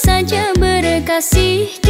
saja berkasih.